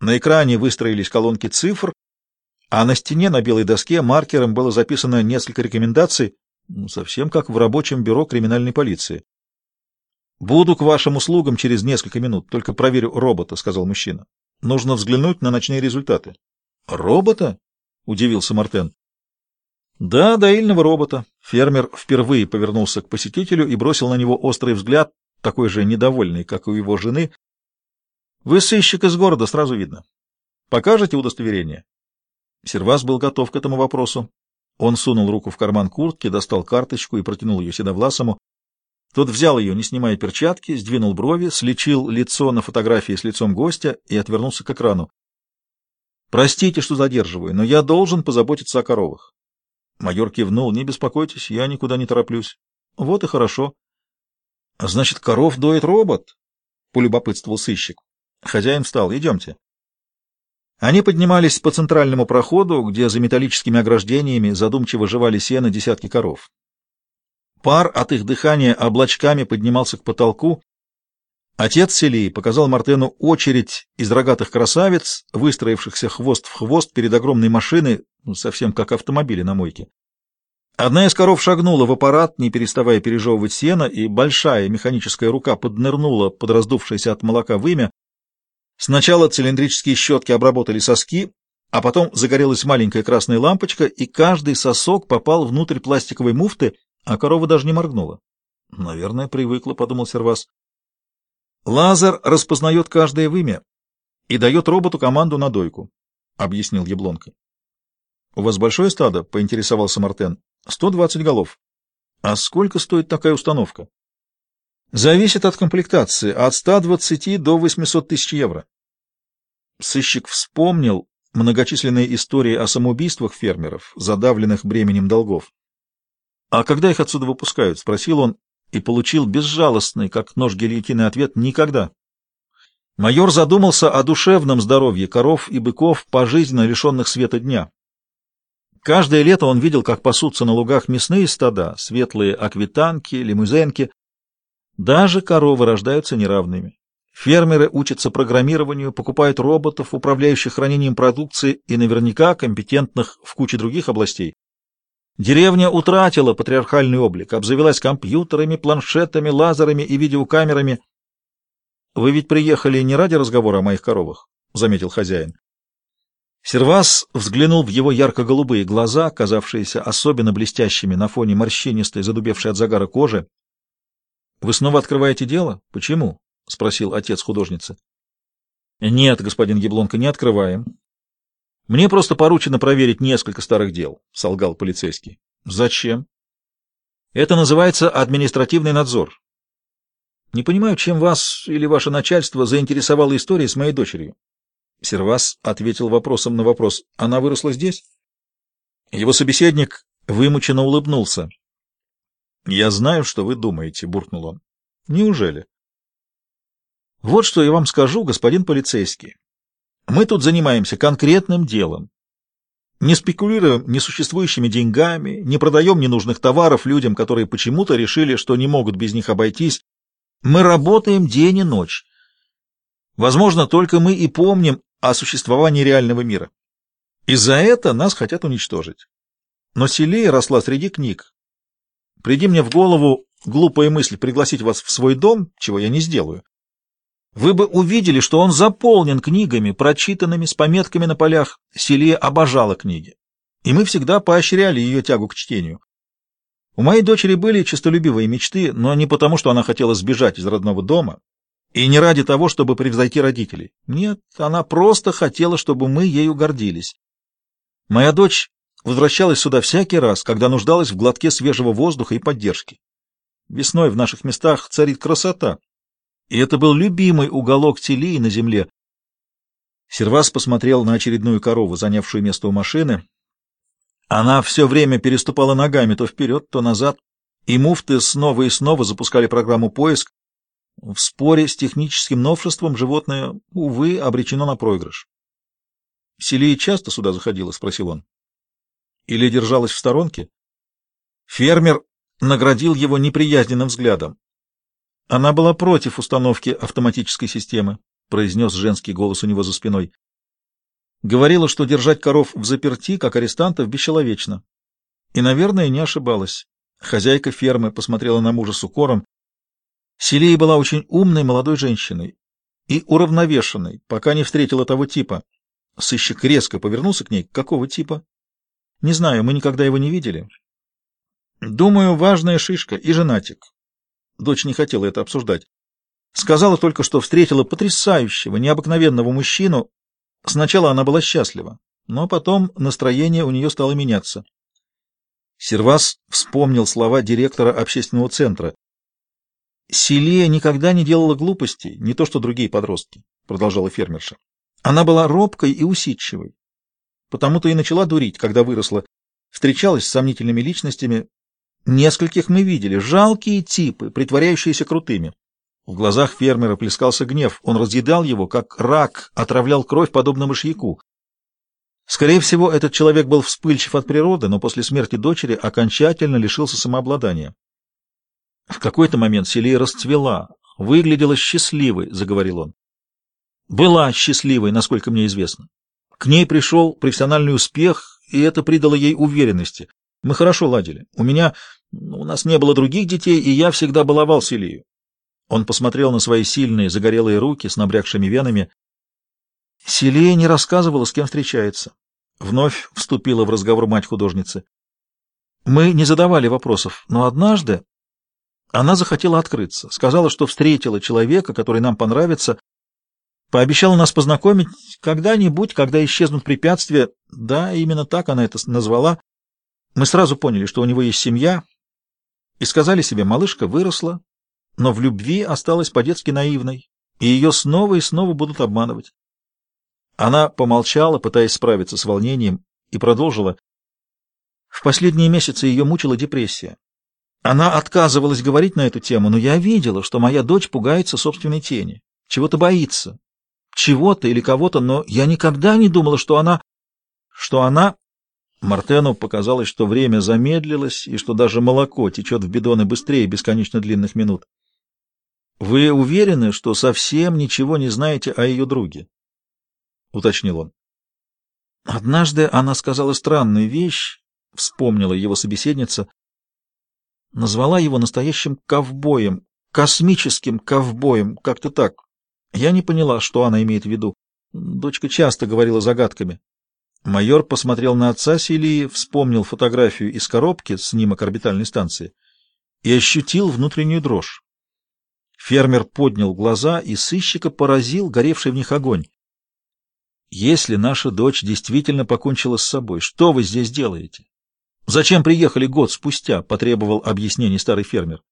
На экране выстроились колонки цифр, а на стене на белой доске маркером было записано несколько рекомендаций, ну, совсем как в рабочем бюро криминальной полиции. «Буду к вашим услугам через несколько минут, только проверю робота», — сказал мужчина. «Нужно взглянуть на ночные результаты». «Робота?» — удивился Мартен. «Да, доильного робота». Фермер впервые повернулся к посетителю и бросил на него острый взгляд, такой же недовольный, как у его жены. «Вы сыщик из города, сразу видно. Покажете удостоверение?» Сервас был готов к этому вопросу. Он сунул руку в карман куртки, достал карточку и протянул ее Седовласому. Тот взял ее, не снимая перчатки, сдвинул брови, слечил лицо на фотографии с лицом гостя и отвернулся к экрану. «Простите, что задерживаю, но я должен позаботиться о коровах». Майор кивнул. «Не беспокойтесь, я никуда не тороплюсь». «Вот и хорошо». «А значит, коров доит робот?» — полюбопытствовал сыщик. Хозяин встал. «Идемте». Они поднимались по центральному проходу, где за металлическими ограждениями задумчиво жевали сено десятки коров. Пар от их дыхания облачками поднимался к потолку. Отец Селии показал Мартену очередь из рогатых красавиц, выстроившихся хвост в хвост перед огромной машиной, ну, совсем как автомобили на мойке. Одна из коров шагнула в аппарат, не переставая пережевывать сено, и большая механическая рука поднырнула под раздувшееся от молока вымя. Сначала цилиндрические щетки обработали соски, а потом загорелась маленькая красная лампочка, и каждый сосок попал внутрь пластиковой муфты, а корова даже не моргнула. Наверное, привыкла, подумал Сервас. Лазер распознает каждое вымя и дает роботу команду на дойку, объяснил Яблонка. У вас большое стадо? поинтересовался Мартен. Сто двадцать голов. А сколько стоит такая установка? Зависит от комплектации, от ста двадцати до восьмисот тысяч евро. Сыщик вспомнил многочисленные истории о самоубийствах фермеров, задавленных бременем долгов. «А когда их отсюда выпускают?» — спросил он и получил безжалостный, как нож гильотины, ответ «никогда». Майор задумался о душевном здоровье коров и быков, пожизненно лишенных света дня. Каждое лето он видел, как пасутся на лугах мясные стада, светлые аквитанки, лимузенки. Даже коровы рождаются неравными. Фермеры учатся программированию, покупают роботов, управляющих хранением продукции и наверняка компетентных в куче других областей. Деревня утратила патриархальный облик, обзавелась компьютерами, планшетами, лазерами и видеокамерами. — Вы ведь приехали не ради разговора о моих коровах, — заметил хозяин. Сервас взглянул в его ярко-голубые глаза, казавшиеся особенно блестящими на фоне морщинистой, задубевшей от загара кожи. — Вы снова открываете дело? Почему? — спросил отец художницы. — Нет, господин Яблонко, не открываем. Мне просто поручено проверить несколько старых дел, — солгал полицейский. — Зачем? — Это называется административный надзор. Не понимаю, чем вас или ваше начальство заинтересовала история с моей дочерью. Сервас ответил вопросом на вопрос. Она выросла здесь? Его собеседник вымученно улыбнулся. — Я знаю, что вы думаете, — буркнул он. — Неужели? — Вот что я вам скажу, господин полицейский. Мы тут занимаемся конкретным делом. Не спекулируем несуществующими деньгами, не продаем ненужных товаров людям, которые почему-то решили, что не могут без них обойтись. Мы работаем день и ночь. Возможно, только мы и помним о существовании реального мира. И за это нас хотят уничтожить. Но Селия росла среди книг. Приди мне в голову глупая мысль пригласить вас в свой дом, чего я не сделаю вы бы увидели, что он заполнен книгами, прочитанными, с пометками на полях. Селия обожала книги, и мы всегда поощряли ее тягу к чтению. У моей дочери были честолюбивые мечты, но не потому, что она хотела сбежать из родного дома, и не ради того, чтобы превзойти родителей. Нет, она просто хотела, чтобы мы ею гордились. Моя дочь возвращалась сюда всякий раз, когда нуждалась в глотке свежего воздуха и поддержки. Весной в наших местах царит красота, и это был любимый уголок Телии на земле. Сервас посмотрел на очередную корову, занявшую место у машины. Она все время переступала ногами то вперед, то назад, и муфты снова и снова запускали программу «Поиск». В споре с техническим новшеством животное, увы, обречено на проигрыш. «Селия часто сюда заходила?» — спросил он. «Или держалась в сторонке?» Фермер наградил его неприязненным взглядом. Она была против установки автоматической системы, произнес женский голос у него за спиной. Говорила, что держать коров в заперти, как арестантов, бесчеловечно. И, наверное, не ошибалась. Хозяйка фермы посмотрела на мужа с укором. Селия была очень умной молодой женщиной и уравновешенной, пока не встретила того типа. Сыщик резко повернулся к ней. Какого типа? Не знаю, мы никогда его не видели. Думаю, важная шишка и женатик. Дочь не хотела это обсуждать. Сказала только, что встретила потрясающего, необыкновенного мужчину. Сначала она была счастлива, но потом настроение у нее стало меняться. Сервас вспомнил слова директора общественного центра. «Селия никогда не делала глупостей, не то что другие подростки», — продолжала фермерша. «Она была робкой и усидчивой. Потому-то и начала дурить, когда выросла. Встречалась с сомнительными личностями. Нескольких мы видели. Жалкие типы, притворяющиеся крутыми. В глазах фермера плескался гнев. Он разъедал его, как рак, отравлял кровь, подобно мышьяку. Скорее всего, этот человек был вспыльчив от природы, но после смерти дочери окончательно лишился самообладания. В какой-то момент Селия расцвела, выглядела счастливой, — заговорил он. Была счастливой, насколько мне известно. К ней пришел профессиональный успех, и это придало ей уверенности. Мы хорошо ладили. У меня... У нас не было других детей, и я всегда баловал Селию. Он посмотрел на свои сильные загорелые руки с набрякшими венами. Селия не рассказывала, с кем встречается. Вновь вступила в разговор мать художницы. Мы не задавали вопросов, но однажды она захотела открыться. Сказала, что встретила человека, который нам понравится. Пообещала нас познакомить когда-нибудь, когда исчезнут препятствия. Да, именно так она это назвала. Мы сразу поняли, что у него есть семья, и сказали себе, малышка выросла, но в любви осталась по-детски наивной, и ее снова и снова будут обманывать. Она помолчала, пытаясь справиться с волнением, и продолжила. В последние месяцы ее мучила депрессия. Она отказывалась говорить на эту тему, но я видела, что моя дочь пугается собственной тени, чего-то боится, чего-то или кого-то, но я никогда не думала, что она... что она... Мартену показалось, что время замедлилось и что даже молоко течет в бидоны быстрее бесконечно длинных минут. «Вы уверены, что совсем ничего не знаете о ее друге?» — уточнил он. Однажды она сказала странную вещь, вспомнила его собеседница, назвала его настоящим ковбоем, космическим ковбоем, как-то так. Я не поняла, что она имеет в виду. Дочка часто говорила загадками. Майор посмотрел на отца Селии, вспомнил фотографию из коробки, снимок орбитальной станции, и ощутил внутреннюю дрожь. Фермер поднял глаза, и сыщика поразил горевший в них огонь. «Если наша дочь действительно покончила с собой, что вы здесь делаете? Зачем приехали год спустя?» — потребовал объяснений старый фермер.